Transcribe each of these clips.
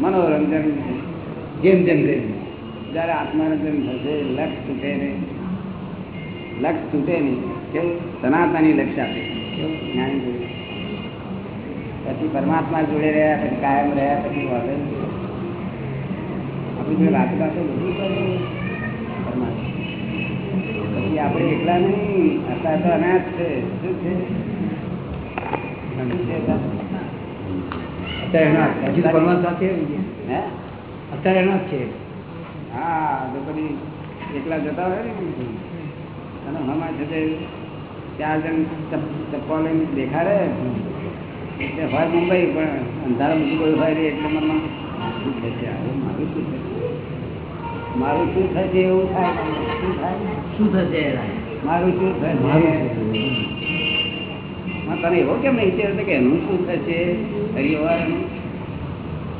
મનોરંજન જેમ જેમ કરી. જયારે આત્મરંજન થશે લક્ષ તૂટે નહીં. લક્ષ તૂટે નહીં. કેવું? સનાતની લક્ષ આપે કેવું? જ્ઞાની પછી પરમાત્મા જોડે રહ્યા પછી કાયમ રહ્યા પછી વધે. આપણી જોડે વાત વાતો બધું કરવું પરમાત્મા. પછી આપણે એકલા નહીં. અત્યારે તો અનાજ છે. શું છે? અત્યારે? અત્યારે એના હજી તો સાથે આવી ગયા. હે? અત્યારે એના જ છે. હા તો પછી એકલા જતા હોય ને અને હમણાં છે તે ચાર જણ ચપ- ચપ્પલ લઈને દેખાડે. એટલે હોય મુંબઈ પણ અંધારા બીજું કોઈ હોય એટલે મનમાં શું થશે મારું શું થશે મારું શું થશે એવું થાય? શું થાય? શું થશે? મારું શું થશે તને એવો કેમ નહીં વિચાર કે એનું શું થશે? હરિવારનું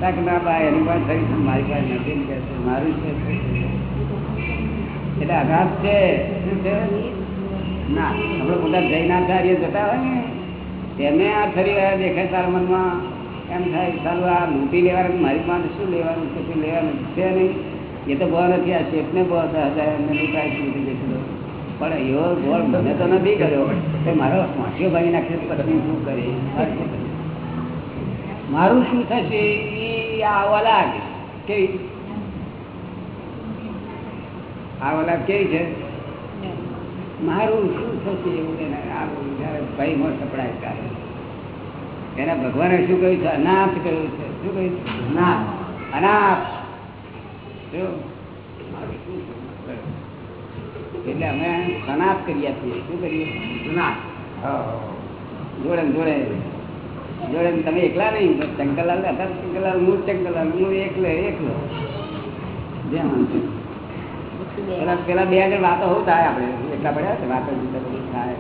તાક ના બા એની પાસે થઈ છે મારી પાસે નથી છે, મારું શું એટલે અનાથ છે, શું છે? ના, આપણે પોતા જૈનાચાર્ય જતા હોય ને, તેને આ ફરી રહ્યા દેખાય તારા મનમાં, એમ થાય સારું આ લૂંટી લેવાનું મારી પાસે શું લેવાનું છે, શું લેવાનું છે નહીં? એ તો બહુ નથી, આ શેઠને બહુ હતા એમને છે, બધી જશે પણ એવો ગોળ મને તો નથી કર્યો. કે મારો વાંચીઓ ભાઈ નાખે પત્ની શું કરે? મારે શું થશે? એ આ લાગે. કેવી? આ ઓલાદ કેવી છે? મારું શું થશે એવું એને ભાઈ મોટ સપડાય ત્યારે. એને ભગવાને શું કહ્યું છે? અનાથ કહ્યું છે. શું કહ્યું છે? અનાથ. અનાથ શું? મારું શું થશે? એટલે અમે સનાથ કરીએ છીએ. શું કરીએ? સનાથ જોડે જોડે. જોડે તમે એકલા નહીં શંકરલાલ હતા શંકરલાલ હું શંકરલાલ હું એકલો એકલો. જે. પેલા પેલા બે આગળ વાતો હોવ થાય આપણે એટલા પડ્યા છે વાતો થાય.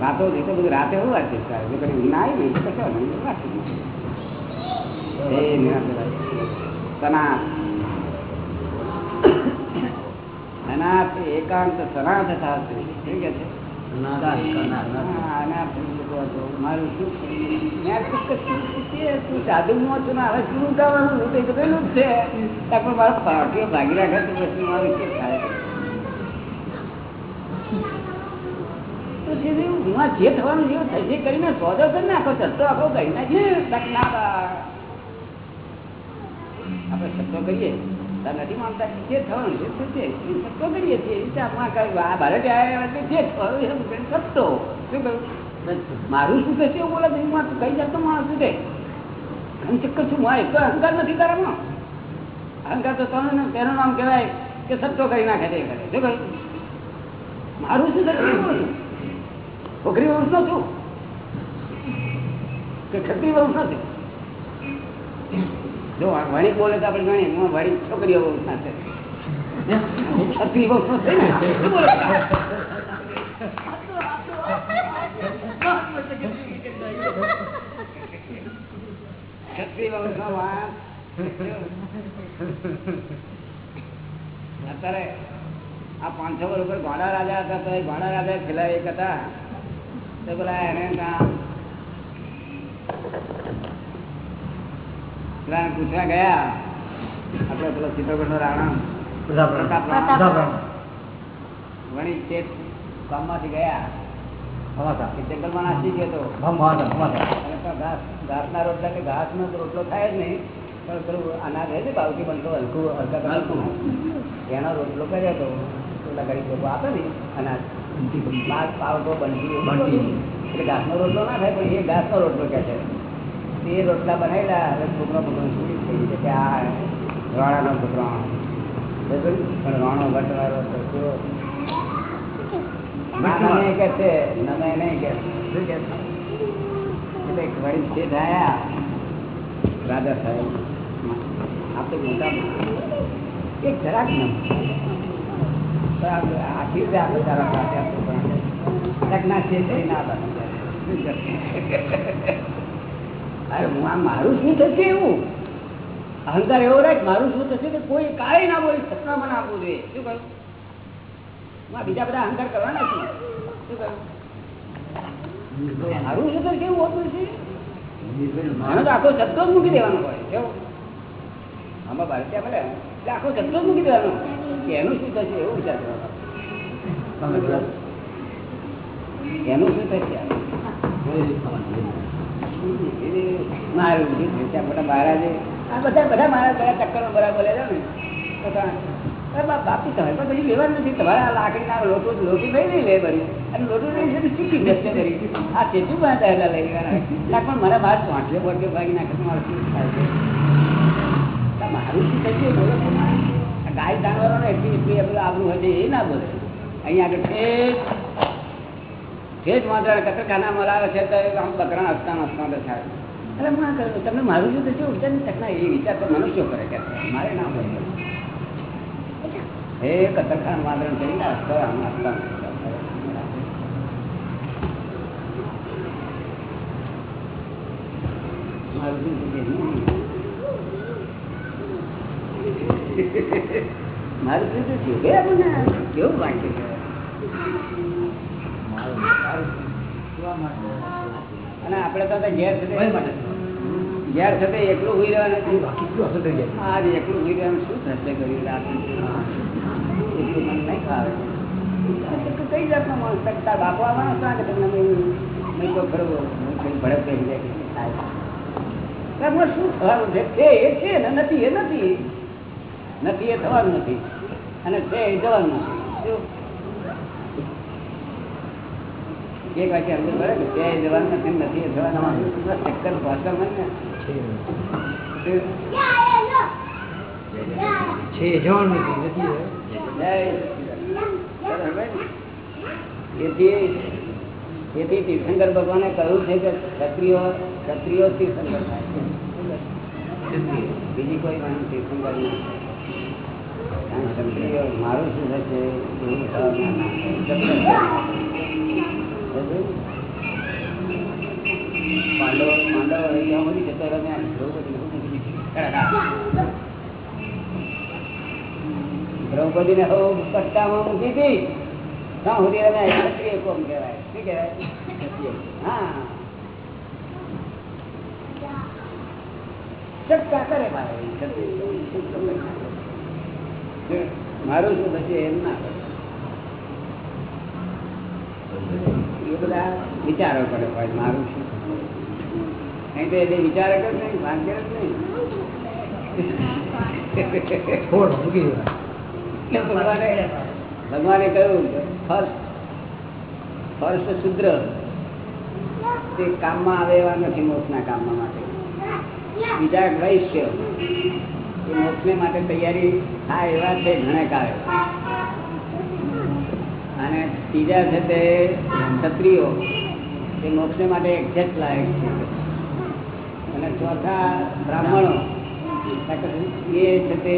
વાતો તો બધું રાતે એવું વાંચે છે જો કદી ના આવી ને તો કશો નહીં વાંચી એ સનાથ અનાથ એકાંત સનાથ થશે શું કે છે હા. મારું શું છે, હવે શું તો પેલું જ છે. પણ મારા ભાગી રાખે તો પછી મારું શું થાય? જે જે હું જે થવાનું જેવું થશે કરીને સોદો કરી નાખો ચત્તો આખો કરી નાખીએ. આપણે સત્તો કરીએ. નથી માનતા જે થવાનું છે તે એ કરીએ છીએ. એ આપણે આ ભારત જે થયું એમ શું કહ્યું? મારું શું થશે એવું બોલે કઈ જાતનો માણસ શું છે હું ચક્કર છું. મારે તો અહંકાર નથી તારામાં અહંકાર તો તને તેનું નામ કહેવાય કે સત્તો કરી નાખે તે કરે. શું કહ્યું? મારું શું થશે છોકરી વંશનો છું. કે ક્ષત્રિય વંશનો છું? જો વણિક બોલે તો આપણે ગણીએ હું વણિક છોકરીઓ વંશના છે. છે. અત્યારે આ પાંચસો વર્ષ ઉપર ગોડા રાજા હતા, તો એ ગોડા રાજા છેલ્લા એક હતા. તો પેલા એને પૂછવા ગયા. આપણે પેલો ચિત્રગઢ નો રાણા વણી વણિક શેઠ ગામમાંથી ગયા. કે જંગલમાં નાસી ગયો તો. ઘાસ ઘાસના રોટલા કે ઘાસનો તો રોટલો થાય જ નહીં. પણ પેલું અનાજ હે છે બાવકી બનતો હલકું હલકા હલકું. એનો રોટલો કર્યો તો. પેલા ગરીબ લોકો આપે ને અનાજ. પાવડો બનતી. બનતી. એટલે ઘાસનો રોટલો ના થાય પણ એ ઘાસનો રોટલો કહે છે. તે રોટલા બનાવેલા હવે છોકરો છોકરો શું થઈ છે કે આ રાણાનો છોકરો બરાબર? પણ રાણો ભટ્ટવાળો તો કેવો ના નમે કે છે નમે નહીં કે શું કે છે? એટલે એક વળી શેઠ આયા રાજા સાહેબ આપણે મોટા માણસ. એક જરાક નમ તો આપણે આખી રીતે આપણે તારા પાસે આપણે ભણાવે. કાંઈક ના શેઠ એ ના બને. અરે હું આ મારું શું થશે એવું? અહંકાર એવો રાખ મારું શું થશે કે કોઈ કાંઈ ના બોલી સપના ના આપવું જોઈએ શું કહ્યું હું બીજા બધા અહંકાર કરવાના છું. શું કહ્યું મારું શું તો કેવું હોતું છે આનો તો આખો શબ્દો જ મૂકી દેવાનો હોય કેવું આમાં ભારતીય એટલે આખો શબ્દો જ મૂકી દેવાનો. કે એનું શું થશે એવું વિચાર કરવાનો. એનું શું થશે? મારું આ બધા ચક્કરો બરાબર ને. બાપ મારા મારું શું મારું થશે બોલો મારે. ગાય જાનવરોને એટલી એટલી આપણું આબરું હોય એ ના બોલે. અહીંયા આગળ ઠેઠ ઠેઠ વાંદરા કતરખાના મરાવે છે તો આમ બકરા હસતા હસતા તો થાય અરે માં કહ્યું તમને મારું શું થશે ઉઠતા નહીં શકના એ વિચાર તો મનુષ્યો કરે કે મારે ના હોય હે કતરખાના વાંદરા કરીને હસતા આમ હસતા મારું શું થશે કેવું વાંચે છે અને આપણે તો ઘેર ઘેર સાથે એકલું હોઈ રહેવાનું. નથી. જાય. આજે એકલું હોઈ રહેવાનું શું થશે કર્યું એટલું મન નહીં ખાવે કઈ જાતનો મન શકતા બાપુ આવવાનો કે તમને મેં તો ખરો કઈ ભડક થઈ જાય શું શું થવાનું છે? છે એ છે ને નથી એ નથી. નથી એ થવાનું નથી. અને છે એ જવાનું નથી શું? એક વાક્ય સમજ પડે કે છે એ જવાનું નથી ને નથી એ થવાનું નથી. ચક્કર ભાષા મને ને. છે જવાનું નથી નથી એ. જય સચિદાનંદ. તેથી તેથી તીર્થંકર ભગવાને કહ્યું છે કે ક્ષત્રિયો ક્ષત્રિયો તીર્થંકર થાય છે. બીજી કોઈ પણ તીર્થંકર નહીં કારણ કે ક્ષત્રિયો મારું શું થશે? એવું પાંડવો દ્રૌપદી ને હો પટ્ટામાં મૂકી હતી ત્યાં સુધી ક્ષત્રિય કોમ કહેવાય. શું કહેવાય? હા. કરે પડે. મારું શું થશે એમ ના એ બધા વિચારો કરે ભાઈ મારું શું? નહીં તો એને વિચાર જ નહીં ભાગ્ય જ નહીં. ભગવાને ભગવાને કહ્યું ફર્સ્ટ ફર્સ્ટ શુદ્ર. તે કામમાં આવે એવા નથી મોક્ષના કામમાં માટે. બીજા વૈશ્ય મોક્ષને માટે તૈયારી થાય એવા છે ઘણા કાળે અને ત્રીજા છે તે ક્ષત્રિયો એ મોક્ષને માટે એક્ઝેક્ટ લાયક છે. અને ચોથા બ્રાહ્મણો, એ છે તે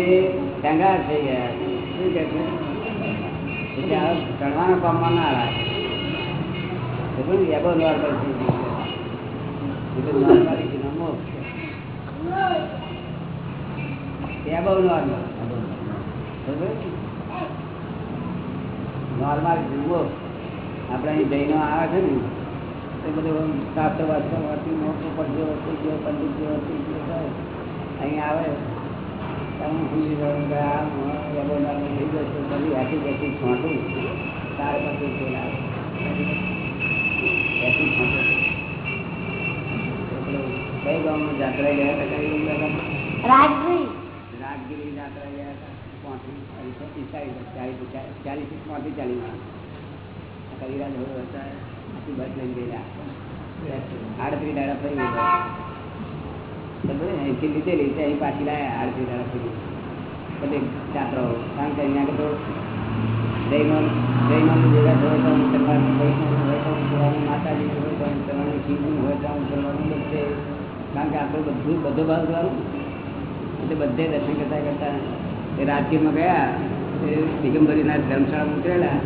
ઢંગાર થઈ ગયા શું કે છે? એટલે આ ગણવાના કામમાં નોર્મલ મોક્ષ છે. એબો નોર્મલ નોર્માલિટી મોક્ષ આપણે અહીં જૈનો આવે છે ને એ બધું શાસ્ત્ર વાંચતા વાંચી મોટો પડજો થઈ ગયો, પંડિત જેવો થઈ ગયો અહીં આવે તમે ભૂલી જાઓ કે આ એબો થઈ ગયો છે બધી હેસી બેસી છોટું તારે પછી પેલા એસી છોંટું. કઈ ગામમાં જાત્રા ગયા હતા, કઈ ગામ રાજભાઈ રાજગીરી જાત્રા ગયા હતા પાંત્રીસ ચાલીસ પિસ્તાળીસ ચાલીસ ચાલીસ પાંત્રીસ ચાલીસ માણસ કવિરાજ હોય હતા આખી બસ લઈને ગયેલા આડત્રીસ દાડા ફરી ગયા બરાબર ને? અહીંથી લીધેલી તે અહીં પાછી લાયા આડત્રીસ દાડા ફરી બધે છાત્રાઓ કારણ કે અહીંયા આગળ તો જૈનો જૈનો ભેગા થયો તો મુસલમાન વૈષ્ણવ હોય તો મુસલમાન માતાજી હોય તો મુસલમાન શિવજી હોય તો મુસલમાન બધે કારણ કે આપણે બધું બધો ભાગ જોવાનું એટલે બધે દર્શન કરતા કરતા એ રાજકીયમાં ગયા, એ દિગંબરીના ધર્મશાળા ઉતરેલા.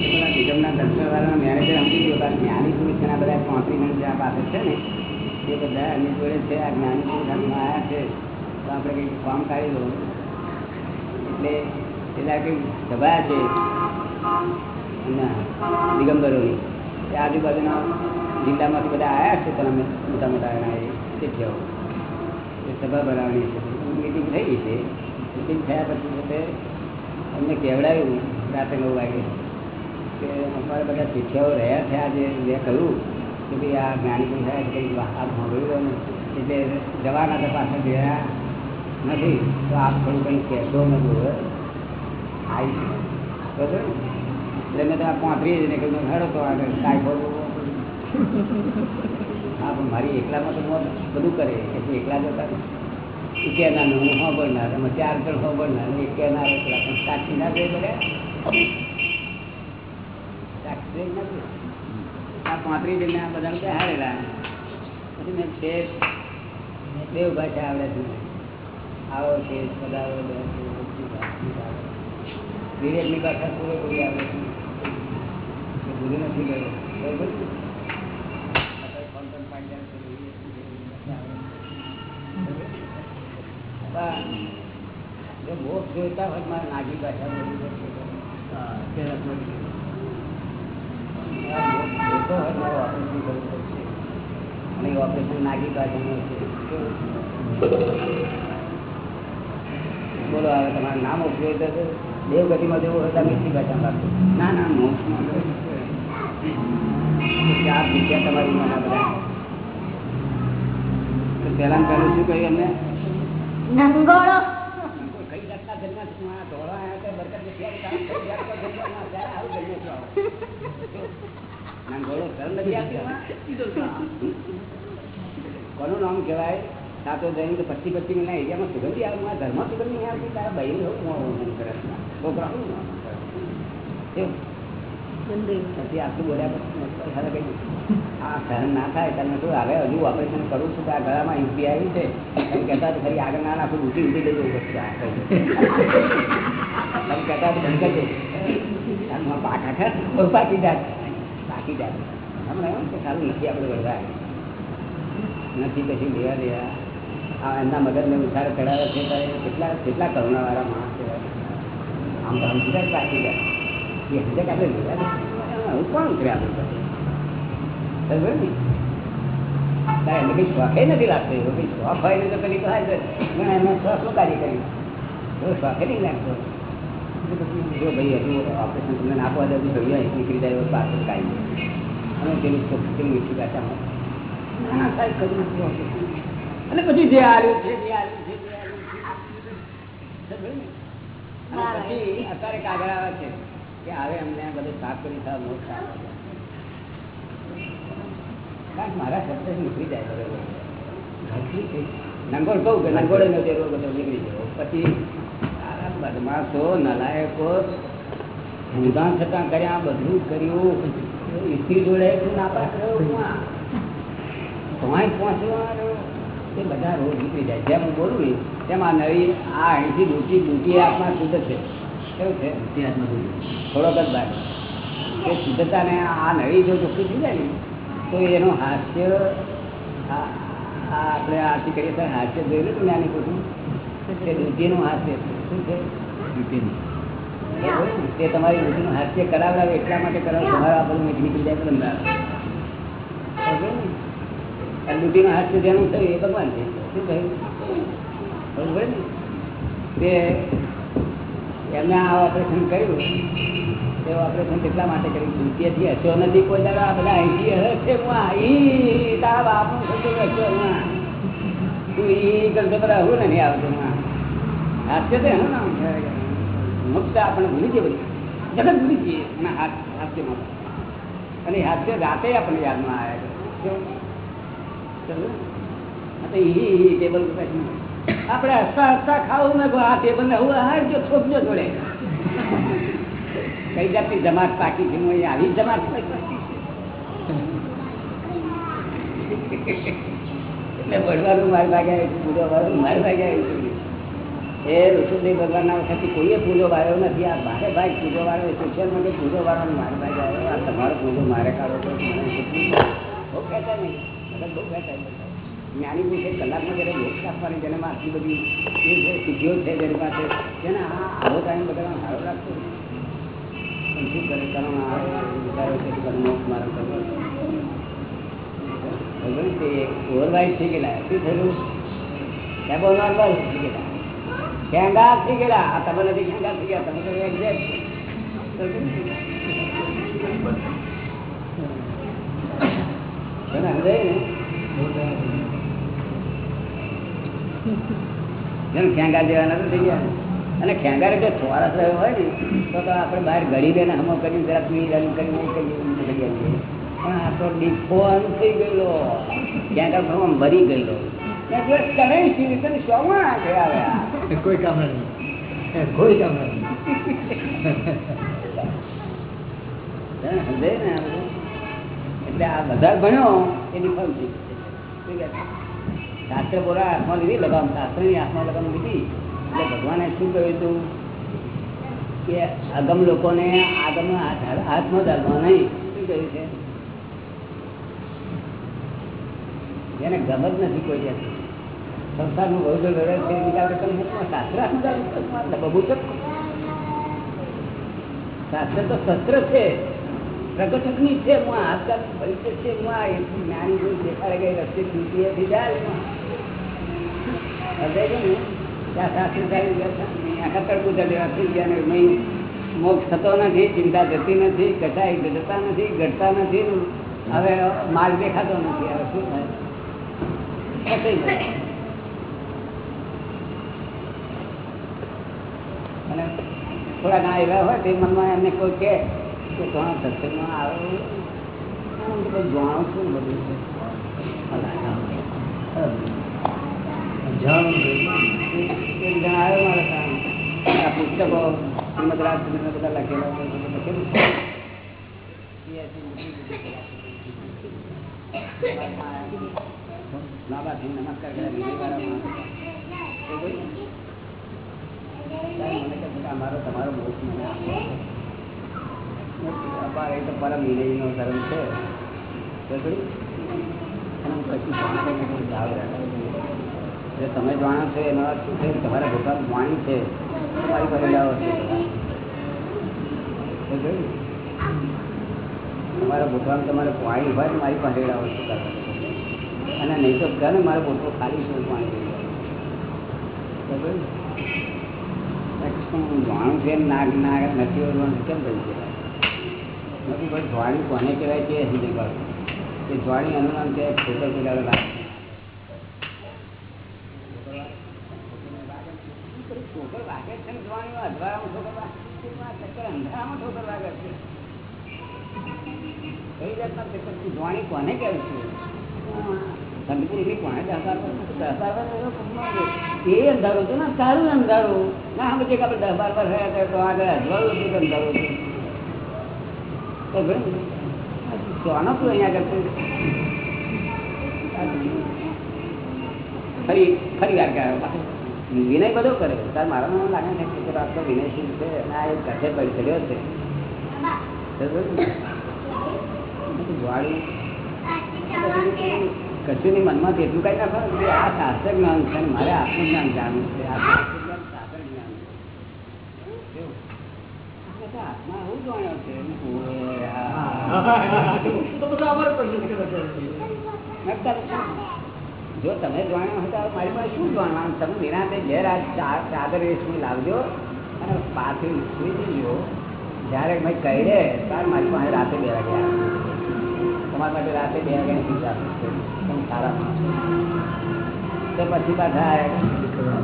એ પેલા દિગમના ધર્મશાળાના મેનેજર સમજી ગયો કે આ જ્ઞાની બધા પાંત્રીસ જણ જ્યાં પાસે છે ને? એ બધા એમની જોડે છે, આ જ્ઞાની પુરુષ હાથમાં આવ્યા છે. તો આપણે કંઈક ફોર્મ કાઢી દો એટલે એટલે કંઈક સભા છે દિગંબરોની. તે આજુબાજુના જિલ્લામાંથી બધા આવ્યા છે તમે મોટા મોટા એના એ એ સભા બનાવવાની છે. મિટિંગ થઈ ગઈ છે. મિટિંગ થયા પછી અમને કહેવડાવ્યું, રાતે નવ વાગે, કે અમારે બધા શીખ્યાઓ રહ્યા છે આજે. મેં કહ્યું કે ભાઈ આ જ્ઞાની છે કંઈક આ સાંભળ્યું એટલે જવાના તો પાછા ગયા નથી, તો આપ થોડું કંઈ કહેશો નથી આવી બરાબર? એટલે મેં તો આ પાંત્રીસ જઈને કહ્યું હેડો તો આગળ, કાંઈ બોલવું હા, પણ મારી એકલામાં તો મોત બધું કરે, એટલે એકલા જતા છે દેવ ભાષા આવડે છે. આવો છે બેસો, વિવેકની ભાષા પૂરેપૂરી આવડે છે. ભૂલી નથી ગયો. પણ જો મોક્ષ જોઈતા હોય મારે નાગી ભાષા બોલવી પડશે. ઓપરેશન નાગી ભાષાનું બોલો હવે તમારું નામ ઉપયોગ તો દેવગતિમાં જવું હોય તમે મીઠી ભાષામાં રાખો. ના ના મોક્ષમાં ચાર જગ્યા તમારી મને બધા પહેલા પહેલું શું કહ્યું એમને? નંગોળો કઈ જન્મ આવ્યા તો બરકત નથી કોનું નામ કહેવાય? સાતો જઈને તો પચી પચી મહિના એરિયામાં સુગંધી આવે. મારા ધર્મ સુગંધી નહીં આવતી તારા બહેન એવું કરે છોકરા શું નામ પછી આટલું બોલ્યા પછી હવે કઈ આ સહન ના થાય, તમે શું હવે હજુ ઓપરેશન કરું છું કે આ ગળામાં ઇન્ફી આવી છે? તમે કહેતા ખરી આગળ ના નાખું ઉઠી ઉઠી કહી. તમે કહેતા તો બંધ એવું કે સારું, નથી આપણે લેવા દેવા. આ એમના મગજને ઉછાળ, ચડાવે છે ત્યારે કેટલા કેટલા કરુણાવાળા માણસ આમ તો સમજી જાય પાકી જાય. એ હું કોણ ઉતરે આપણે કંઈ શોખે નથી લાગતો એવો કંઈ શોખ હોય ને તો પેલી તો પણ એનો શોખ શું કાર્ય કરી એવો શોખે નહીં લાગતો જો ભાઈ હજુ ઓપરેશન તમને આપવા દે જોઈએ નીકળી જાય એવો પાછળ કાઢી અને પેલું પેલું મીઠી ભાષામાં ના ના સાહેબ કશું નથી operation. અને પછી જે આવ્યું છે જે આવ્યું છે જે આવ્યું છે ને? પછી અત્યારે કાગળ આવે છે કે હવે અમને બધું સાફ કરી થાય આપો. મારા શબ્દ નીકળી જાય બરોબર. નંગોળ કહું કે નંગોળે નીકળી ગયો. પછી બદમાશો નલાયકો ઊંધા છતાં કર્યા બધું કર્યું. સ્ત્રી જોડે એટલું નાપાસ રહ્યો તમારે પહોંચવાનો એ બધા રોડ નીકળી જાય. જેમ હું બોલું ને તેમ આ નવી આ અહીંથી ડૂટી ડૂટી આત્મા શુદ્ધ છે. કેવું છે? થોડોક જ ભાગ એ શુદ્ધતાને આ નવી જો ચોખ્ખી થઈ જાય ને તો એનું હાસ્ય આપણે આરતી કરીએ ત્યારે હાસ્ય જોયું હતું જ્ઞાની પૂછું તે ડૂટીનું હાસ્ય શું છે? એ હોય ને, તે તમારી ડૂટીનું હાસ્ય કરાવડાવે એટલા માટે કરાવ તમારે આપણને નીકળી જાય પણ ને? હાસ્ય જેનું થયું એ ભગવાન છે. શું થયું? બરોબર ને? તે એમને આ ઓપરેશન કર્યું. ઓપરેશન કેટલા માટે કર્યું? ત્યાંથી હસ્યો નથી કોઈ દાડો. બધા અહીંથી હશે હું અહીં તારા બાપનું તું એ કરતો બધા હું નથી આવતો. હાસ્ય તો એનું મુક્ત આપણે ભૂલી જઈએ બધી. જગત ભૂલી જઈએ. અને હાસ્યમાં. અને એ હાસ્ય રાતે આપણને યાદમાં આવ્યા? તો ઈ ટેબલ આપણે હસતા હસતા ખાવું મેં આ ટેબલ ને હું હારજો છોકજો જોડે. કઈ જાતની જમાત પાકી છે હું આવી જમાત. એટલે ભણવાનું મારી ભાગે આવ્યું છે, પૂજવાનું મારી ભાગે આવ્યું છે. એ ઋષભદેવ ભગવાનના વખતથી કોઈએ પૂજો વાળ્યો નથી આ મારે ભાઈ પૂજો વાળો સોશિયલ માટે પૂજો વાળો મારે ભાઈ આવ્યો આ તમારો પૂજો મારે કાઢો તો બહુ કહેતા નહીં બહુ કહેતા. જ્ઞાની પૂછે કલાકમાં જ્યારે મોક્ષ આપવાની જેનામાં આટલી બધી સિદ્ધિઓ છે જેની પાસે તેને આ આવો ટાઈમ બધામાં સારો લાગતો પણ શું કરે કારણ વિચારો છે કે મોક્ષ મારો કરવો તે ઓવરવાઇઝ થઈ ગયેલા, શું થયેલું એબો નોર્મલ થઈ ગયેલા. ખેંગાર થઈ ગયેલા. આ તમે નથી ખેંગાર થઈ ગયા, તમે જેવા નથી થઈ ગયા. અને ખેંગારે જો ચોરસ રહ્યો હોય ને તો તો આપણે બહાર ઘડી બેને હમો કરી જરા પી રન કરી નહીં કરી પણ આ તો આમ થઈ ગયેલો. ખેંગાર ભરવા મરી ગયેલો. કોઈ કામ નહીં કોઈ કામ નહીં એટલે આ બધા ભણ્યો એની ફળ થઈ શાસ્ત્ર બોલા હાથમાં લીધી લગામ. શાસ્ત્રની હાથમાં લગામ લીધી. એટલે ભગવાને શું કહ્યું હતું કે આગમ લોકોને આગમ હાથ- હાથમાં ધરવા નહીં. શું કહ્યું છે? જેને ગમ નથી કોઈ જાતની. સંસારનું બહુ જો લડે છે શાસ્ત્ર તો શસ્ત્ર છે. પ્રગટકની છે, હું આજકાલ પરિચય છે, હું આ એટલું જ્ઞાની દેખાડે ગઈ રસ્તે ચૂંટીએ થી જાય મોક્ષ થતો નથી, ચિંતા જતી નથી કસાય ઘટતા નથી ઘટતા નથી. હવે માર્ગ દેખાતો નથી. હવે શું થાય. અને થોડા ઘણા એવા હોય તે મનમાં એમને કોઈ કે ઘણા સત્સંગમાં આવો. જાણું છું બધું છે જાણવું એક એક જણ આવ્યો મારા સામે. આ પુસ્તકો શ્રીમદ રાજચંદ્ર બધા લખેલા લખેલું. લાભાર્થી નમસ્કાર કર્યા અમારો તમારો મોક્ષ મને આપો. તો પરમ વિનયનો ધર્મ છે. તો ખરી? અને હું કશું જાણતો નથી, જાવ રાખું છું. તમે જાણો છો એનો અર્થ શું છે તમારા ભગવાન વાણી છે તમારી પાસે લાવો તમારા ભગવાન તમારે પાણી હોય મારી પાસે લાવો અને નહીં તો ને મારો બોટલો ખાલી છે પાણી? હું જાણું છે, નાગ નાગ નથી ઓળવાનું કેમ કહી છે? નથી ભાઈ જ્વાળી કોને કહેવાય તે સમજી પાડું એ જ્વાળી અનુમાન છે, ખેતર પેલા ઠોકર વાગે છે ને જ્વાળીઓ અધવારામાં ઠોકર વાગે છે, એમાં ચક્કર અંધારામાં ઠોકર વાગે છે કઈ જાતના ચક્કર છે? જ્વાળી કોને કહેવાય છે સંતપુરુષની કોને દસ બાર વર્ષ દસ બાર વર્ષ કોને પુણ્ય છે. એ અંધારું હતું ને તારું અંધારું. ના સમજે કે આપણે દસ બાર વર્ષ રહ્યા તો આગળ અજવાળું હતું કે હતું તો ભાઈ, અહીંયા આગળ ફરી ફરી વાર કહેવાય વિનય બધો કરે. તાર મારા મને લાગે છે કે આટલો વિનયશીલ છે? અને આ એક ઘટે પડી ચડ્યો છે. જ્વાળી કશું ની મનમાં એટલું કઈ નાખવાનું કે આ શાસ્ત્ર જ્ઞાન છે મારે આત્મજ્ઞાન જાણવું છે. આ શાસ્ત્ર જ્ઞાન શાસ્ત્ર જ્ઞાન છે. આત્મા એવું જાણ્યો. જો તમે જાણ્યો હતા તો મારી પાસે શું જાણવાનું? તમે નિરાંતે ઘેર આ ચાદર વેચવી લાવજો. અને પાછી સુઈ જજો જ્યારે મેં કહી દે ત્યારે મારી પાસે રાતે બે વાગે આવે. તમારા માટે રાતે બે વાગે સુવિધા સારા તો પછી પાછા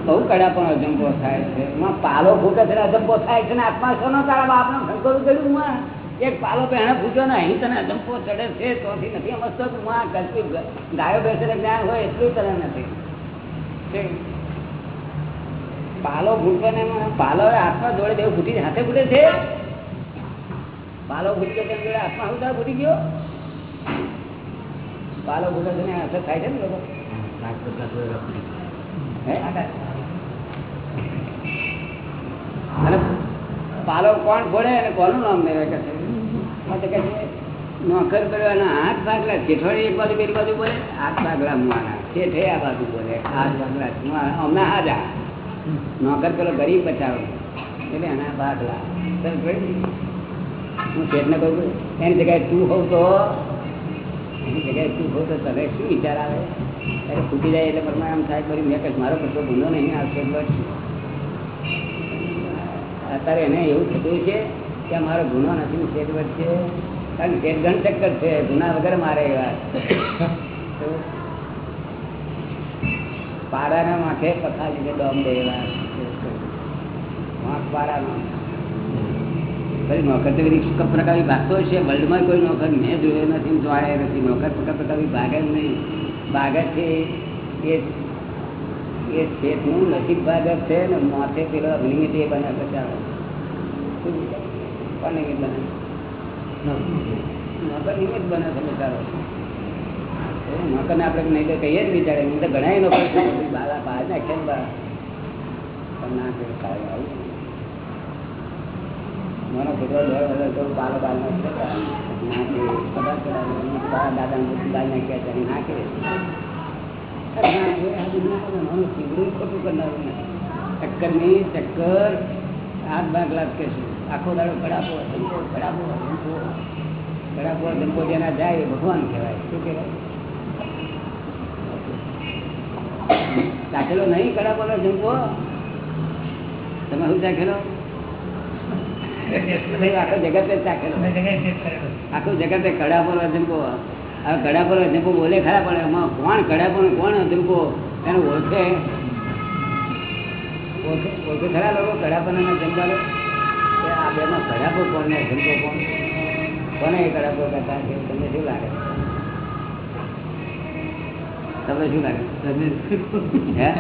બહુ કડા પણ અજંપો થાય છે. એમાં પાલો ફૂટે છે અજંબો થાય છે ને આત્મા શોનો તારા બાપનો શંકરું કર્યું માં. એક પાલો પહેણે ફૂટ્યો ને અહીં તને અજંપો ચડે છે, તોથી નથી સમજતો તું માં. કલ્પિત ગાયો બેસીને જ્ઞાન હોય એટલું તને નથી. પાલો ફૂટતો ને પાલો આત્મા જોડે દેવ ફૂટી હાથે ફૂટે છે. પાલો ફૂટી તેમ જોડે આત્મા હું ફૂટી ગયો. અને પાલો કોણ ફોડે અને કોનું નામ મેળવે કે છે નોકર હાથ ભાગલા જેઠવાડી એક બાજુ પેલી બાજુ બોલે, હાથ ભાગલા મુવાના શેઠે આ બાજુ બોલે, હાથ ભાગલા મુવાના હમણાં હાજા નોકર પેલો ગરીબ બચાવો, એટલે એના ભાગલા હું શેઠને કહું એની જગ્યાએ તું હોઉં તો એની જગ્યાએ શું હોવ તો તને શું વિચાર આવે? ત્યારે ફૂટી જાય એટલે પરમાણે આમ થાય મેં કહ્યું મારો કશો ગુનો નહીં આવશે બસ. અત્યારે એને એવું થતું છે કે મારો ગુનો નથી શેઠ વચ્ચે કારણ કે ગણ ચક્કર છે, ગુના વગર મારે એવા. પાડાના માથે પથારી છે ડોમ દે એવા. પાડાનો. ફરી નોકર તો બધી પ્રકારની ભાગતો છે? વર્લ્ડમાં કોઈ નોકર મેં જોયો નથી જોયા નથી. નોકર પ્રકાર પ્રકારની જ નહીં. ભાગે છે એ એ શેઠનું નસીબ ભાગે છે ને માથે પેલો અગ્નિમિત એ બને બચાવે શું કોણ નિમિત્ત બને નોકર નિમિત્ત બને છે બચારો નોકરને આપણે નહીં તો કહીએ જ બિચારે નહીં તો ઘણા નોકર છે. બહાર નાખે ને બહાર પણ ના કરે સારું, આવું. મારો છોકરો દોઢ વર્ષ તો પગાર ચડાવે દાદા ના, ચીવડું ખોટું કરનારું નથી. ચક્કરની ચક્કર હાથ ભાગ લાગ કે આખો દાડો કડાપો ધંધો કડાપો ધંધો કડાપો ધંધો જેના જાય ભગવાન કહેવાય. શું કહેવાય? રાખેલો નહીં કડાપો નો જંપો તમે શું ચાખેલો આખો જગતે આખું કડાપો નો જંપો આ કડા પર અજંકો બોલે ખરા, પણ એમાં કોણ કડા પર કોણ અજંકો એને ઓળખે. ઓળખે ખરા લોકો? કડા પર જંપાલો આ બે માં કડાપો કોણ અજંકો કોણ? કોને એ કડાપો કરતા છે તમને શું લાગે? તમને શું લાગે? હે?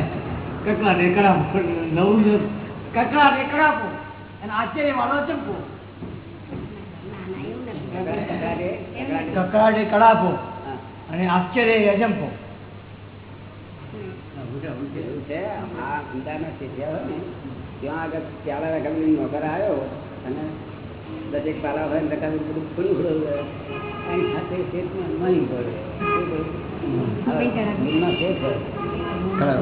કકડા રેકડા નવું કકડા રેકડા અને આશ્ચર્ય વાળો ચંપો કકડા રેકડા પો હા. અને આશ્ચર્ય અજંપો. એવું છે આ પિતાના શીખ્યા હોય ને ત્યાં આગળ પ્યાલા રકમની નોકર આવ્યો અને દરેક પાલા હોય ને રકમ બધું ખુલ્લું ખુલ્લું. એની સાથે શેઠને શેઠ છસો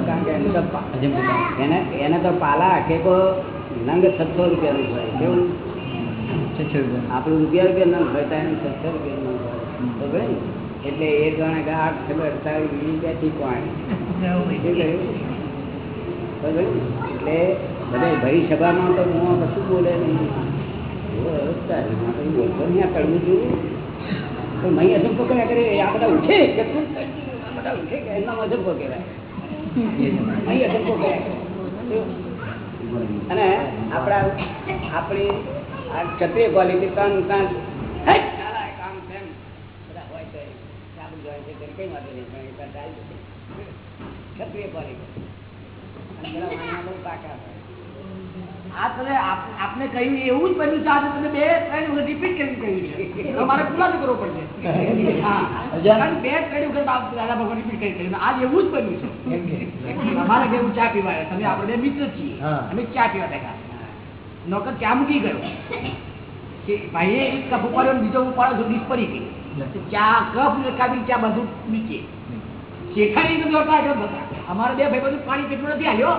છસો એટલે એ જાણે આઠ ને? એટલે બધે ભરી સભામાં તો હું કશું બોલે નહીં બોલતો નહીં આ કડવું પણ મહી અસંપો કર્યા કરે આ બધા ઉઠે બધા ઉઠે કે એમના અસંપો કહેવાય અને આપણા આપણી આ ક્ષત્રિય ક્વોલિટી ત્રણ કામ બધા હોય તો ક્ષત્રિય ક્વોલિટી આ તમે આપ- આપને કહ્યું એવું જ બન્યું છે આજે તમે બે ત્રણ વખત રિપીટ કરી કહ્યું છે? તમારે ખુલાસો કરવો પડશે. બે ત્રણ વખત આપ દાદા ભગવાન રિપીટ કરી કહ્યું આજ એવું જ બન્યું છે. અમારે ઘેર ચા પીવા. તમે આપણે બે મિત્ર છીએ. અમે ચા પીવા દેખા નોકર ચા મૂકી ગયો. કે ભાઈએ એક કપ ઉપાડ્યો બીજો ઉપાડો તો ડીશ પડી ગઈ. ચા કપ ને કાપી ચા બધું નીચે. શેખાઈ નથી હોતા બધા અમારા બે ભાઈ બધું પાણી પેટમાં નથી આવ્યો.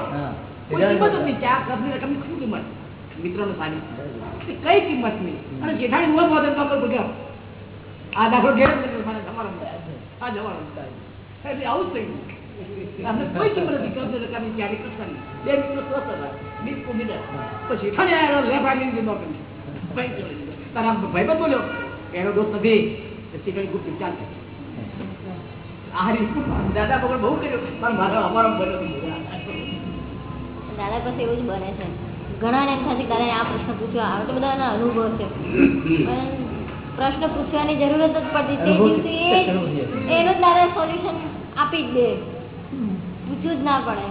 કોઈ કિંમત નહીં. ચા કપની રકમની શું કિંમત? મિત્રોનો સાની એ કઈ કિંમત નહીં. અને જેઠાણી રોજ વાદન નોકર પર ગયા આ દાખલો ઘેર આ જવાનો એટલે આવું જ થઈ અમને કોઈ કિંમત નથી. રકમની ચા ની બે હતા. પછી શેઠાણી આવ્યો નોકરી ભાઈ જોડે તારા ભાઈ બોલ્યો. એનો દોસ્ત નથી. તો શેઠાણી ગુપ્ત દાદા. દાદા એવું જ બને છે. ઘણાને એમ થશે આ પ્રશ્ન પૂછવા આવે તો બધાના અનુભવ છે. પ્રશ્ન પૂછવાની જરૂરત જ પડતી તે દિવસે. એનું જ દાદા સોલ્યુશન આપી જ દે. પૂછવું જ ના પડે.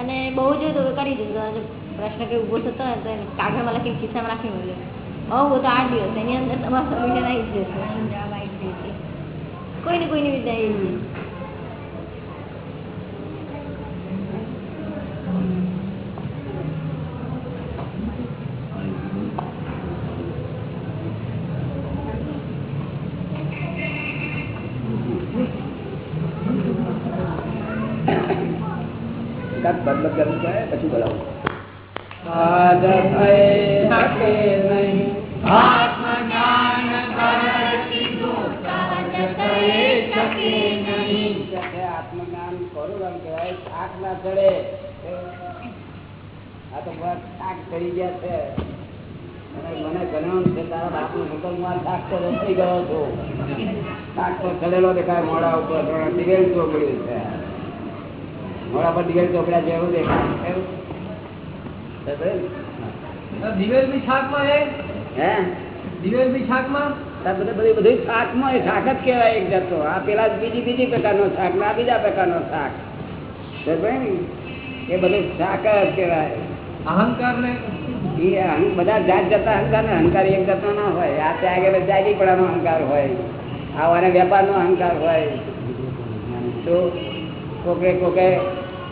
અને બહુ જ તો કરી દીધું પ્રશ્ન કંઈ ઊભો થતો હોય તો એને કાગળમાં લખી ખિસ્સામાં રાખી મળે બહુ તો આઠ દિવસ. એની અંદર તમારું સોલ્યુશન આવી જ જશે. આવી જ જશે. કોઈને કોઈની વિદ્યા એવી એકાદ પદ કરવું પડે પછી બોલાવું સાધ ભય શકે નહીં આત્મજ્ઞાન કોનું નામ કહેવાય થાક ના ચડે આ તો બસ થાક ચડી ગયા છે અને મને ગણ્યો છે તારા બાપુ હુકમમાં થાક તો થઈ ગયો છું થાક તો ચડેલો દેખાય મોડા ઉપર દિવેલ ચોપડ્યું છે મોડા પર દિવેલ ચોકડા જેવું દેખાય? દિવેલ બી શાકમાં એ હે? દિવેલ બી બધું બધું શાક જ કહેવાય એક જાતો આ પેલા બીજી બીજી પ્રકારનો શાક ના બીજા પ્રકારનો શાક. એ બધું શાક જ કહેવાય. અહંકાર ને એ બધા જાત જતા અહંકાર ને અહંકાર એક જતો ના હોય. આ ત્યાગે પડાનો અહંકાર હોય. આવાને વેપારનો અહંકાર હોય. તો કોકે કોકે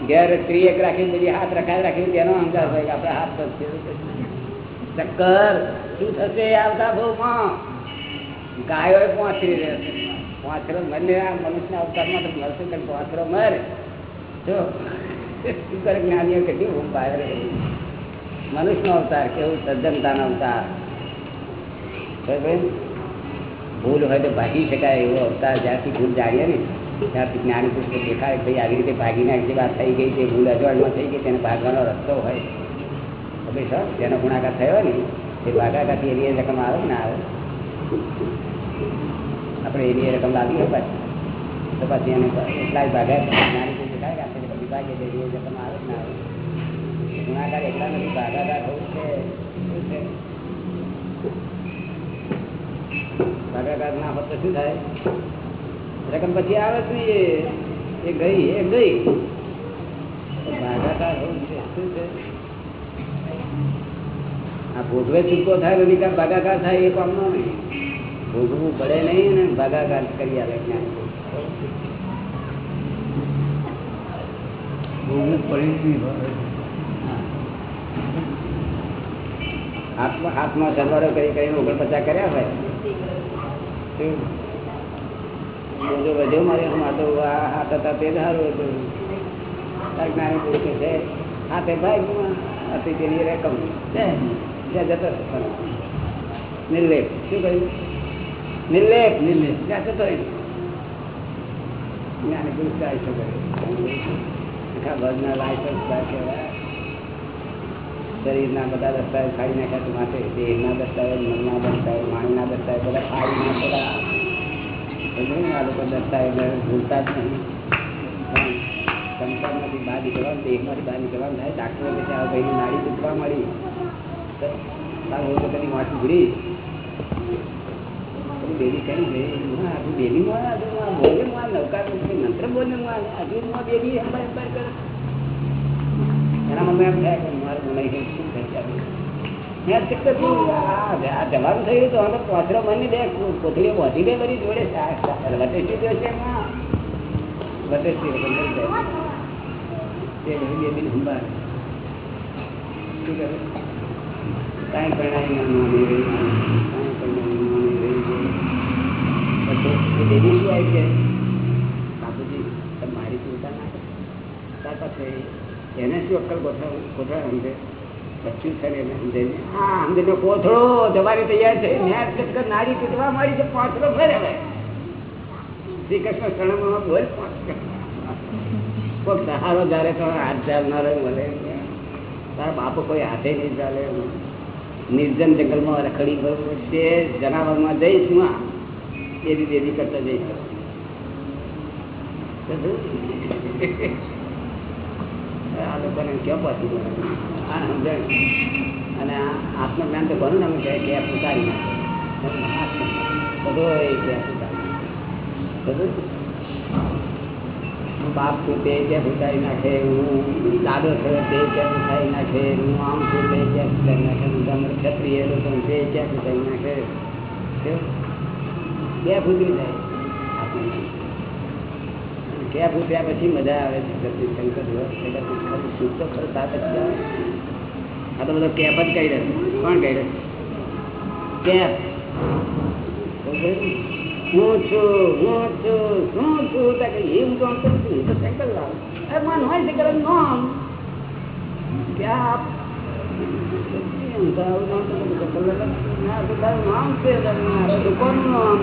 ઘેર સ્ત્રી એક રાખી બીજી હાથ રખાય રાખી તેનો અહંકાર હોય કે આપણે હાથ પર. ચક્કર, શું થશે આવતા ભાવમાં ગાયો પહોંચી રહેશે પહોંચરો મરને આ મનુષ્યના અવતારમાં તો મળશે કે પહોંચરો મર. જો, શું કરે જ્ઞાનીઓ કેટલી હું બહાર મનુષ્યનો અવતાર કેવું? સજ્જનતાનો અવતાર. ભૂલ હોય તો ભાગી શકાય, એવો અવતાર જ્યાંથી ભૂલ જાણીએ ને, ત્યાંથી જ્ઞાની પુસ્તક દેખાય, ભાઈ આવી રીતે ભાગી નાખી વાત થઈ ગઈ તે ભૂલ અજવાળમાં થઈ ગઈ તેને ભાગવાનો રસ્તો હોય. ભાઈ જેનો ગુણાકાર થયો ને એ ભાગાકારથી એની રકમ આવે ને આવે? આપણે એની રકમ લાવી હોય પાછી. તો પછી એને એટલા જ ભાગા નાની પુસ્તક દેખાય આપણે બધી ભાગે તો એની એ રકમ આવે ને આવે. ગુણાકાર એટલા નથી, ભાગાકાર હોવું છે ભાગાકાર ના હોત તો શું થાય? રકમ પછી આવે જ નહીં. એ ગઈ એ ગઈ. ભાગાકાર હોવું છે, શું છે? આ ભોગવે છૂટકો થાય તો નિકાલ ભાગાકાર થાય એ કામનો નહીં. ભોગવું પડે નહીં ને ભાગાકાર કરી આવે જ્ઞાન હાથમાં હાથમાં સરવાળો કરી કરીને ઓગણપચાસ કર્યા હોય. બધું વધ્યો મારે આ તો આ હાથ હતા તે સારું હતું. જ્ઞાની પુરુષ છે. હાથે ભાઈ હતી તેની રકમ. છે જ્યાં જતો રહેતો. નિર્લેપ. શું કહ્યું? નિર્લેપ. જતો જ્ઞાની લાયસન્સ કહેવાય. શરીરના બધા દસ્તાવેજ ફાડી નાખ્યા માટે દેહના દસ્તાવેજ મનના દસ્તાવેજ માણના દસ્તાવેજ બધા ફાડી નાખેલા? આ લોકો દસ્તાવેજ ભૂલતા જ નહીં. સંસારમાંથી બહાર નીકળવાનું દેહમાંથી બહાર નીકળવાનું થાય ડાક્ટરો કે આ ભાઈની નાડી દુખવા મળી. કદી વાંચી ભૂલી બેબી કરી ગઈ બેબી માં નવકાર મંત્ર બોલે હજુ બેબી અંબાર અંબાર કરે. એના મમ્મી એમ થાય તો હવે પોચરો બની દે કોથળીઓ વધી ગઈ બધી જોડે. વટેસી જો છે વટેસી તે બધી સંભાળે કાંઈ પ્રણાલી ના રહી કાંઈ પરણાવી ના, માની રહી આવી છે. બાપુજી મારી ચિંતા ના કરતા પછી એને શું અક્કલ ગોઠવ ગોઠવા સમજે? બચ્ચું છે ને સમજે? હા, સમજે. કોથળો જવાની તૈયાર છે. ન્યાસ ચક્કર નારી તૂટવા મારી છે પાંચલો ફરે હવે. શ્રી કૃષ્ણ શરણમાં બોલ કોઈ સહારો જ્યારે તો હાથ ચાલનારો મળે તારા બાપ કોઈ હાથે નહીં ચાલે. નિર્જન જંગલમાં રખડી ગયું તે જનાવરમાં જઈશમાં. એ રીતે કરતા જઈશ. આ લોકોને ક્યાં પાછું? આ સમજણ અને આત્મજ્ઞાન તો ઘણું નામ કહે કે ઉતારી બધો બધું? બાપ છું તે ક્યાં ઉતારી નાખે હું દાદો થયો તે ક્યાં ઉતારી નાખે હું આમ છું તે ક્યાં ઉતારી નાખે હું તમારે ક્ષત્રિય લોકો તે ક્યાં ઉતારી નાખે કેવું? બે ફૂટી જાય આત્મજ્ઞાન ક્યાં ફૂટ્યા પછી મજા આવે છે જગદીશ શંકર જોવા એટલે ખરું સુખ તો ખરું તાત જ આવે. આ તો બધો કેપ જ કહી રહ્યો કોણ કહી રહ્યો કેપ હું છું હું છું હું છું હું કરું છું તો સાયકલ લાવું એ મન હોય તે કરે નામ ત્યાં નામ છે દુકાનનું નામ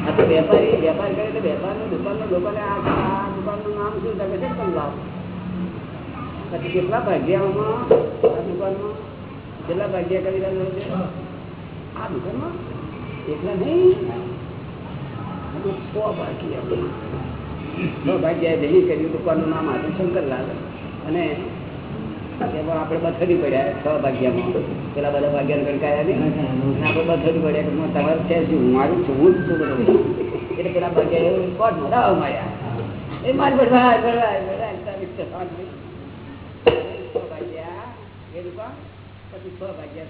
આ તો વેપારી વેપાર કરે તો વેપારનું લોકોને આ આ દુકાનનું નામ શું તમે છે કલાક પછી કેટલા ભાગ્યાઓમાં આ ભાગ્યા કરી રહ્યા છે આ દુકાનમાં એટલા નહીં છ ભાગ્યા છ કર્યું દુકાનનું નામ હતું શંકરલાલ. અને તેમાં આપણે બથડી પડ્યા છ ભાગ્યામાં પેલા બધા ભાગ્યા ગણકાયા નહીં. આપણે બથડી પડ્યા કે તમારું છે શું? મારું છું, હું જ છું બધું. એટલે પેલા ભાગ્યા એવું કોટ મરાવ માર્યા એ મારી પડવા પડવા છ ભાગ્યા એ દુકાન પછી છ ભાગ્યા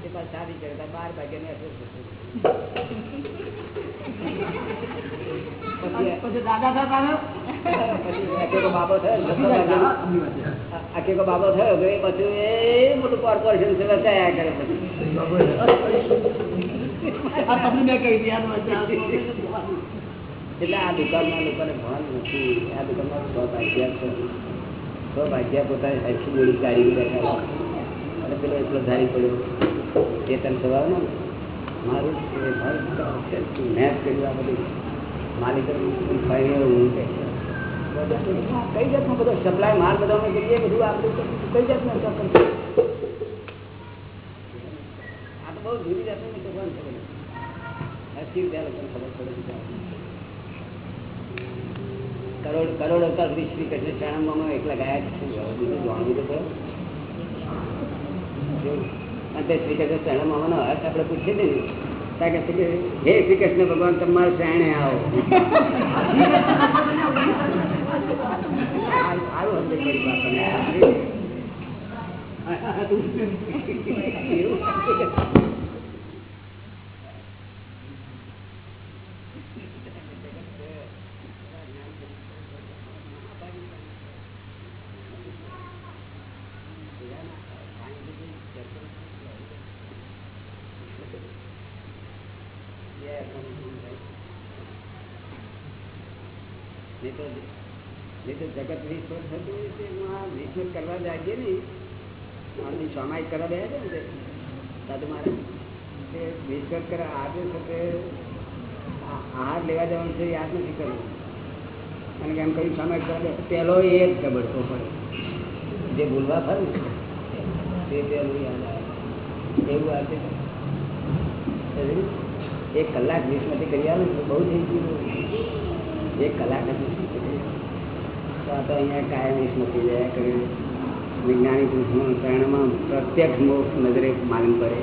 છે તેમાં ખરીદવામાં પાછા એ પાછા સારી કરતા બાર ભાગ્યા ને અસર પછી પછી દાદા દાદા પછી આખેલો બાબો થયો ને છસો ભાગ્યાનો. આખેલો બાબો થયો કે એ પછી એ મોટું કોર્પોરેશન છે રચાયા કરે પછી આ તમને મેં કહી દીધું એટલે આ દુકાનમાં લોકોને ભાન નથી. આ દુકાનમાં છ ભાગ્યા છે છ ભાગ્યા પોતાની હરખી જોડી કાઢી બેઠા અને પેલો એટલો ધારી પડ્યો. એ તને સવાલ ને મારું જ છે, મારું જ કામ છે તું મેં જ કર્યું આ બધું માલિક ફાઈનલ હું કહે કઈ જાતનો બધો સપ્લાય માલ બધો અમે કરીએ બધું આ બધું કઈ જાતનો સપ્લાય આ તો બહુ જુદી જાતનું દુકાન છે બધું. હરખી રીતે આ લોકોને ખબર પડે છે. કરોડ કરોડ અવતાર સુધી શ્રી કૃષ્ણ શરણમાં એકલા ગયા જ છે બીજું જાણવું તો ખરું. એવું. શ્રી કૃષ્ણ શરણમાં અર્થ આપણે પૂછીએ ને ત્યાં કે હે શ્રી કૃષ્ણ ભગવાન તમારા શરણે આવો સારું સમજ પડી આપણને. એવું. નહીં તો નહીં તો જગત વિશ્વ થતું હોય છે એમાં આ વિશ્વ કરવા જાગીએ ને આમની કરવા બે છે સાધુ મારે? વિશ્વાસ કરે આજે તે આહાર લેવા જવાનું છે યાદ નથી કરવું. કારણ કે એમ કહ્યું કરવા કરે પહેલો એ જ ગબડતો પડે. જે ભૂલવા ને, તે પેલું યાદ આવે. એવું આ એક કલાક વીસમાંથી કરી આવે ને તો બહુ થઈ ગયું એક કલાક જ નથી કરી. તો આ અહીંયા કાયમ સ્મૃતિ રહ્યા કર્યું વિજ્ઞાનિક પુરુષમાં શરણમાં પ્રત્યક્ષ મોક્ષ નજરે માલુમ પડે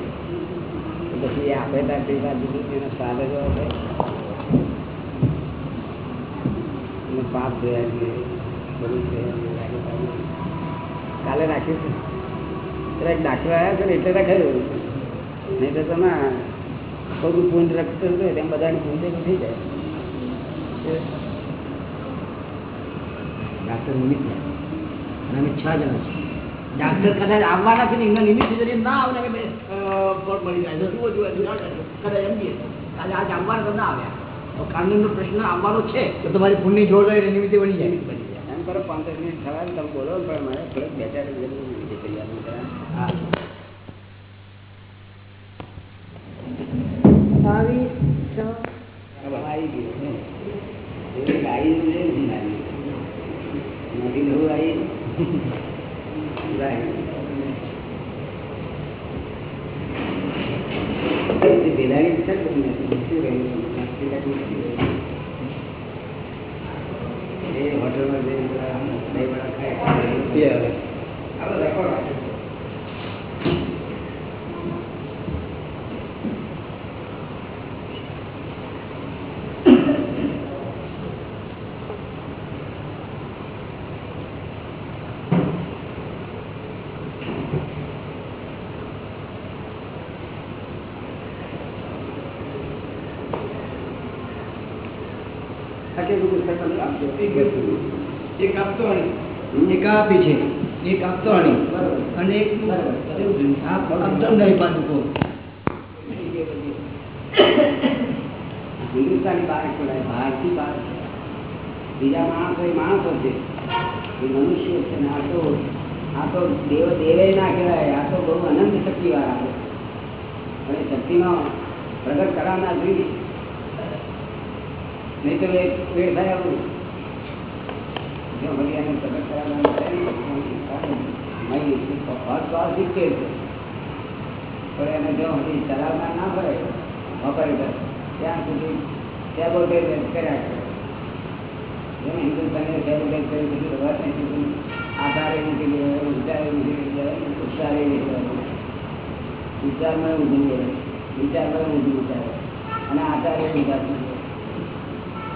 પછી એ આપણે ત્યાં વાત દીધી એનો સ્વાદ જ હોય પાપ જોયા છે, બધું છે કાલે રાખ્યું છે. ત્યારે ડાક્ટર આવ્યા છે ને, એટલે રાખ્યું નહીં તો તમે થોડું પૂંજ રખતું હતું તેમ બધાની પૂંજ થઈ જાય. ડાક્ટર નિમિત્ત અને છ જણા છે ડાક્ટર કદાચ આવવાના છે એમના નિમિત્ત સુધી ના આવે ને મળી જાય. કદાચ એમ કહીએ આજ આવવાના તો ના આવ્યા. કાનૂનનો પ્રશ્ન આવવાનો છે. તો તમારી પુણ્ય જોડ હોય એટલે નિમિત્તે બની જાય. બની જાય. એમ કરો પાંત્રીસ મિનિટ થવા તમે બોલો પણ મારે થોડુંક બે ચાર દિવસ તૈયાર હા. બાવીસ છ આવી ગયું છે નથી નવું આવી લાવી. એ ભેદાડી છે ને તમને શું રહ્યું નાસ્તી કાઢી નથી. એ હોટલમાં જઈને ખાય તે હવે આપણે લખો રાખો. આખી બધું પુસ્તક આપજો એક વસ્તુ એક આપતો એક આપી છે. એક આપતો અને એક હિન્દુસ્તાની બહાર ખોલાય બહારથી બહાર. બીજા માણસો એ માણસો છે એ મનુષ્ય છે ને આ તો આ તો દેવ દેવે ના કહેવાય આ તો બહુ અનંત શક્તિવાળા છે. અને શક્તિમાં પ્રગટ કરાવનાર જોઈએ. નહીં તો થાય આવું જો ભગવાનને પ્રગટ કરાવનાર થાય ને, નહીં, હદ ભાવ શીખે છે પણ એને જો હજી ચલાવનાર ના હોય ઓપરેટર ત્યાં સુધી સેબોટેજ કર્યા કરે જેમ હિન્દુસ્તાને સેબોટેજ કરી દીધું વાત નહીં આધારે મૂકી દેવાય વિચારે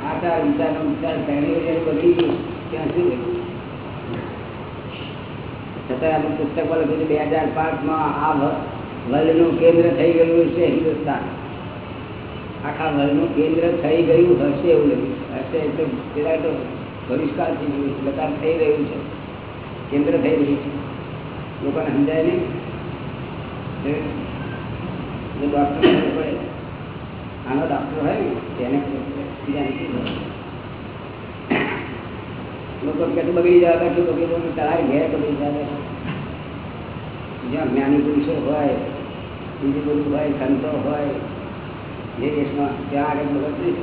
આચાર વિચારનો વિચાર પહેલી ગયું ત્યાં શું છતાં આપણે પુસ્તકો લખ્યું બે હજાર પાંચમાં આ વર્લ્ડનું કેન્દ્ર થઈ ગયું છે હિન્દુસ્તાન. આખા વર્લ્ડનું કેન્દ્ર થઈ ગયું હશે એવું લખ્યું. હશે એટલે પેલા તો ભવિષ્યકાળ થઈ ગયું છે લકાર થઈ રહ્યું છે. કેન્દ્ર થઈ રહ્યું છે. લોકોને સમજાય નહીં? ડોક્ટર આનો ડૉક્ટર હોય ને, તેને બીજાને શું? લોકો કેટલું તું બગડી જવા બેઠું બગડી? તારા ઘેર બગડી જાય જ્યાં જ્ઞાની પુરુષો હોય, બીજું બધું હોય, સંતો હોય, જે દેશમાં ત્યાં આગળ બગડ નહીં.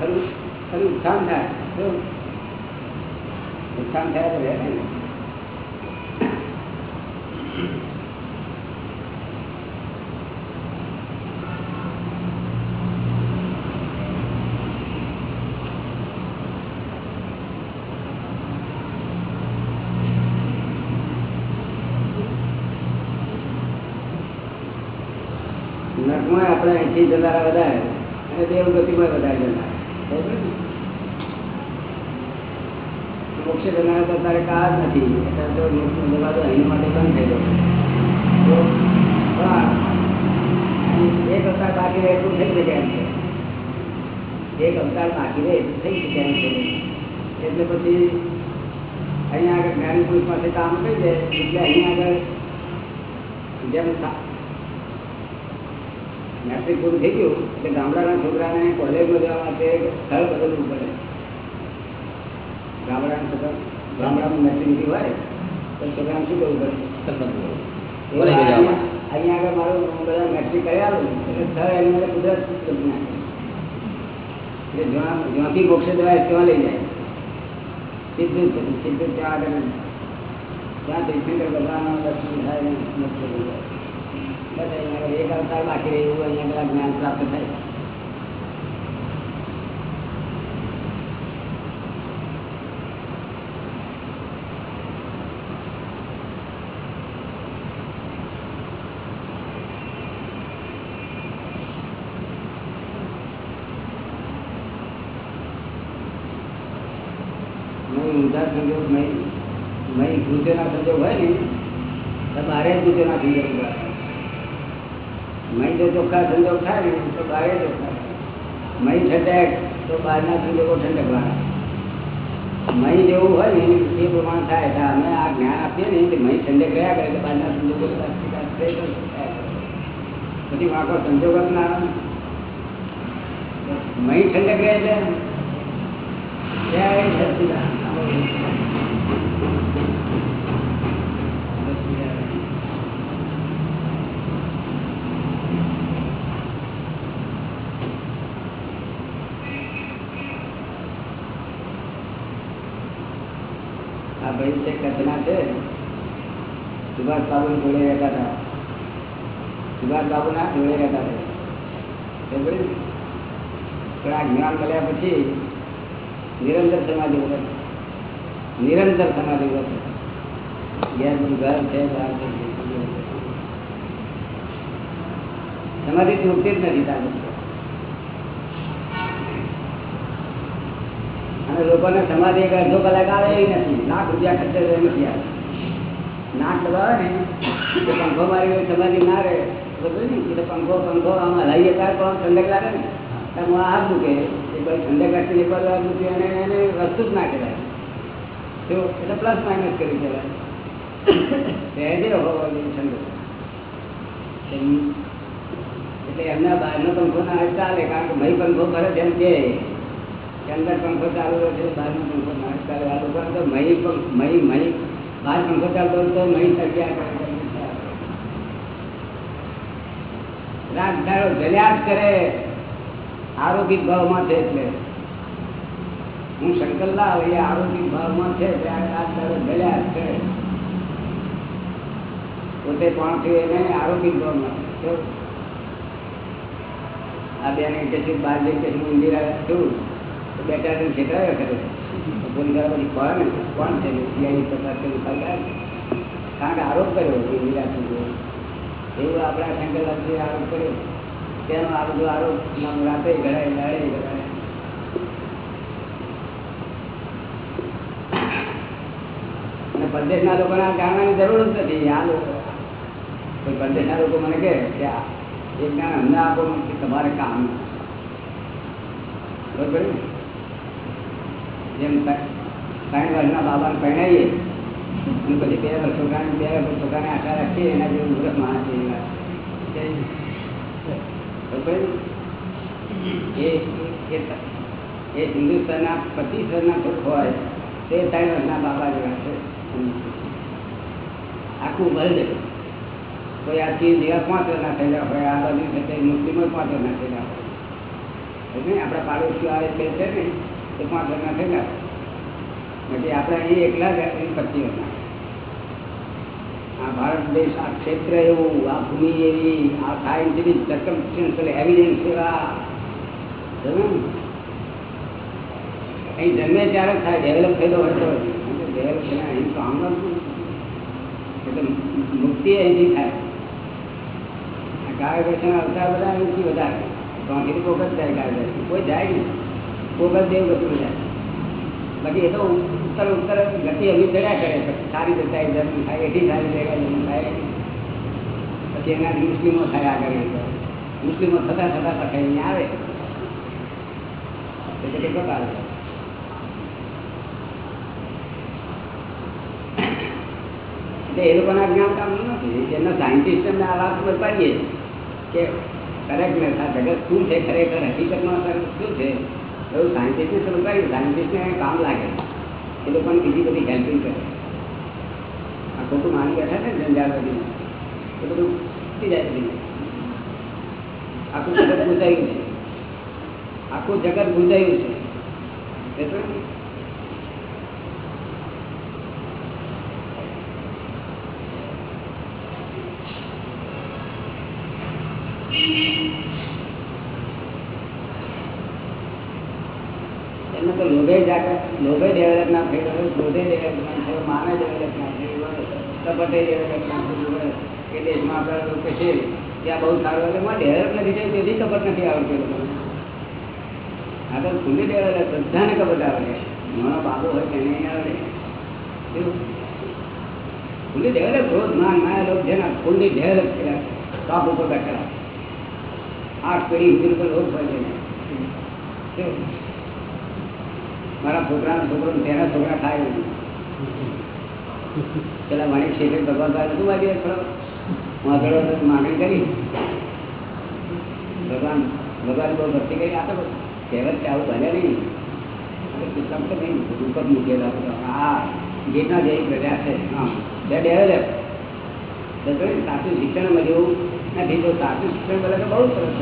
ખરું ખરું ઉત્થાન થાય શું? નુકસાન થાય તો રહે ને. આપણે જનારા વધારે અને દેવગતિમાં વધારે જનાર? મોક્ષે જનારા તો તારે કાર નથી. દરવાજો અહીં માટે બંધ થઈ ગયો. એક અવતાર બાકી રહે એટલું થઈ શકે એમ છે. એક અવતાર બાકી રહે એટલું થઈ શકે એમ છે. એટલે પછી અહીંયા આગળ જ્ઞાની પુરુષ પાસે કામ કરી દે એટલે અહીંયા આગળ જેમ મેટ્રિક પૂરું થઈ ગયું એટલે ગામડાના છોકરાને કોલેજમાં જવા માટે સ્થળ બદલવું પડે ગામડાના છોકરા ગામડામાં મેટ્રિક નથી હોય તો છોકરાને શું કરવું પડે કોલેજમાં જવા અહીંયા માટે. અહીંયા આગળ મારું હું બધા મેટ્રિક કરી આવું એટલે સ્થળ એની માટે કુદરત બદલી નાખે એટલે જ્યાં જ્યાંથી મોક્ષ જવાય ત્યાં લઈ જાય સીધું જ છે સીધું ત્યાં આગળ ત્યાં તીર્થંકર ભગવાનના દર્શન થાય ને મોક્ષ થઈ જાય બસ અહીંયા આગળ એક અવતાર બાકી રહે એવું અહીંયા આગળ જ્ઞાન પ્રાપ્ત થાય. ઊંધા સંજોગ નહીં. નહીં ભૂતેના સંજોગ હોય ને, તો બારે ભૂતેના સંજોગ મહી જો ચોખ્ખા સંજોગ થાય ને તો બારે ચોખ્ખા મહી ઠંડક તો બહારના સંજોગો ઠંડકવાના મહી જેવું હોય ને, એ પ્રમાણે થાય. તો અમે આ જ્ઞાન આપીએ ને તે મહી ઠંડક રહ્યા કરે તો બહારના સંજોગો બધા સ્વીકાર થઈ જાય. પછી વાંકો સંજોગ જ ના આવે. મહી ઠંડક રહે એટલે જય સચિદાનંદ. આ ભાઈ છે કચ્છના છે સુભાષ બાબુ જોડે રહેતા હતા સુભાષ બાબુ ના જોડે રહેતા હતા ખબર છે? પણ આ જ્ઞાન મળ્યા પછી નિરંતર સમાધિ વગર નિરંતર સમાધિ વગર ઘેર બધું ઘર છે બહાર છે. સમાધિ તૂટતી જ નથી તાર પછી. અને લોકોને સમાધિ એક અડધો કલાક આવે એ નથી. લાખ રૂપિયા ખર્ચે તો નથી આવે. નાક દબાવે ને, તો પંખો મારી સમાધિ ના રહે બરોબર ને એટલે પંખો પંખો, આમાં લઈએ ત્યારે પણ ઠંડક લાગે ને. હું આ મૂકે એ ભાઈ ઠંડક રાખી એક વાર મૂકે અને એને વસ્તુ જ ના કહેવાય. તો એટલે પ્લસ માઇનસ કરી કહેવાય. સહેજે હોવો ઠંડક. એટલે એમના બહારનો પંખો ના ચાલે, કારણ કે ભાઈ પંખો કરે કે કે. અંદર પંખો ચાલુ રહે છે બહારનો પંખો ના ચાલે આ લોકો તો મહી મહી મહી બહાર પંખો ચાલતો તો મહી સર્જ્યા કરે રાત દાડો જલ્યા કરે. આરોપિત ભાવમાં છે એટલે. હું શંકરલાલ એ આરોપિત ભાવમાં છે પોતે પણ થયું એને આરોપિત ભાવમાં આ બેને કે છે બાર જઈ કે છે હું ઇન્દિરા છું. આરોપ કર્યો એવું આપણા શંકરલાલજીએ આરોપ કર્યો. તેનો આ બધો આરોપ રાતે ઘડાય લડે ઘડાય અને પરદેશના લોકોને જાણવાની જરૂર જ નથી, આ લોકો. કોઈ પરદેશના લોકો મને કહે કે એક આપો તમારે કામ. બરોબર ને? જેમ ત્રણ વર્ષના બાબાને પહેણાવીએ અને પછી બે વર્ષ છોકરાને બે વર્ષ છોકરાને આશા રાખીએ એના જેવું મૂર્ખ માણસ છે એ હિન્દુસ્તાનના પચીસ દુઃખ હોય તે ત્રણ વર્ષના બાબા જેવા છે. આખું વર્લ્ડ કોઈ આ ચીન જેવા પાંચ વર્ષના થયેલા હોય આ બાજુ મુસ્લિમો પાંચ વર્ષના થયેલા હોય. એટલે આપણા પાડોશીઓ આવે તે છે ને એ પાંચ વર્ષના થયેલા પછી આપણે અહીં એકલા જ અહીં પચીસ વર્ષના આ ભારત દેશ, આ ક્ષેત્ર એવું, આ ભૂમિ એવી, આ સાયન્ટિફિક સર્કમસ્ટન્શિયલ એવિડન્સ એવા. સમજ્યો ને? અહીં જન્મે ત્યારે જ થાય ડેવલપ થયેલો હોય તો ડેવલપ થઈને અહીં કામ નથી એટલે મુક્તિ અહીંથી થાય. આ ગાય ભેંસના અવતાર બધા અહીંથી વધારે. તો અહીંથી કોક જ જાય ગાય ભેંસ કોઈ જાય નહીં. કોક જ દેવ ગતિ જાય બાકી એ તો ઉત્તર ઉત્તર ગતિ હજી ચડ્યા કરે સારી જતા જન્મ થાય, એથી સારી જગ્યા જન્મ થાય. પછી એનાથી મુસ્લિમો થયા કરે. મુસ્લિમો થતા થતા અહીંયા આવે. એટલે કેટલો કાળ એટલે એ લોકોના જ્ઞાન કામ નથી. એના સાયન્ટિસ્ટને આ વાત બતાવીએ કે ખરેખર આ જગત શું છે, ખરેખર હકીકતમાં શું છે? એવું સાયન્ટિસ્ટને સમજાવ્યું સાયન્ટિસ્ટને કામ લાગે. એ લોકોને બીજી બધી હેલ્પિંગ કરે. આ ખોટું માની બેઠા છે ને જંજાળ બધી એ બધું ઉઠી જાય છે. આખું જગત ગુંજાયું છે. આખું જગત ગુંજાયું છે. એ તો એમને તો લોભે જાગૃત લોભે ડેવલપ ના હોય ક્રોધે ડેવલપ ના થયો ના થયું થયું લોકો છે, ત્યાં બહુ સારું એટલે એમાં ડેવલપ નથી થયું, તેથી નથી આવડતું લોકોને. આ તો ખુલ્લી ડેવલપ બધાને કપટ આવડે મારો બાબો હોય તેને આવડે? ખુલ્લી ડેવલપ ક્રોધ માન માયા લોક જેના ખુલ્લી ડેવલપ કર્યા ટોપ ઉપર બેઠેલા. આઠ પેઢી ઉપર લોક હોય છે? મારા છોકરાનો છોકરો તેના છોકરા ખાય પેલા મારી શેઠે ભગવાન પાસે શું વાગ્યું થોડો વાંધળો માગણી કરી. ભગવાન ભગવાન બહુ ભક્તિ કરી. આ તો કહેવત છે, આવું ભલે નહીં. આ તો ઉપર મૂકેલા બધા. આ જેટલા જે પ્રજા છે. હા. બે ડેવલપ સાચું શિક્ષણ મળ્યું નથી. જો સાચું શિક્ષણ મળે બહુ સરસ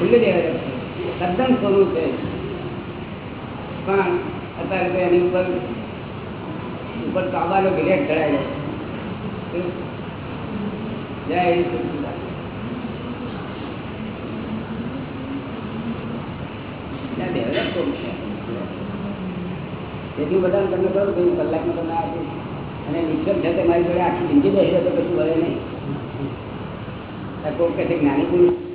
ખુલ્લી ડેવલપ છે છે. પણ અત્યારે તો એની ઉપર ઉપર કાબાનો ગ્રેડ ચડાયેલો. જય એટલું બધા તમને કહું કે કલાકમાં તમને આપીશ અને નિશ્ચલ છે મારી જોડે આખી જિંદગી બેસી તો કશું ભલે નહીં. કોઈ કહે જ્ઞાની પુરુષ.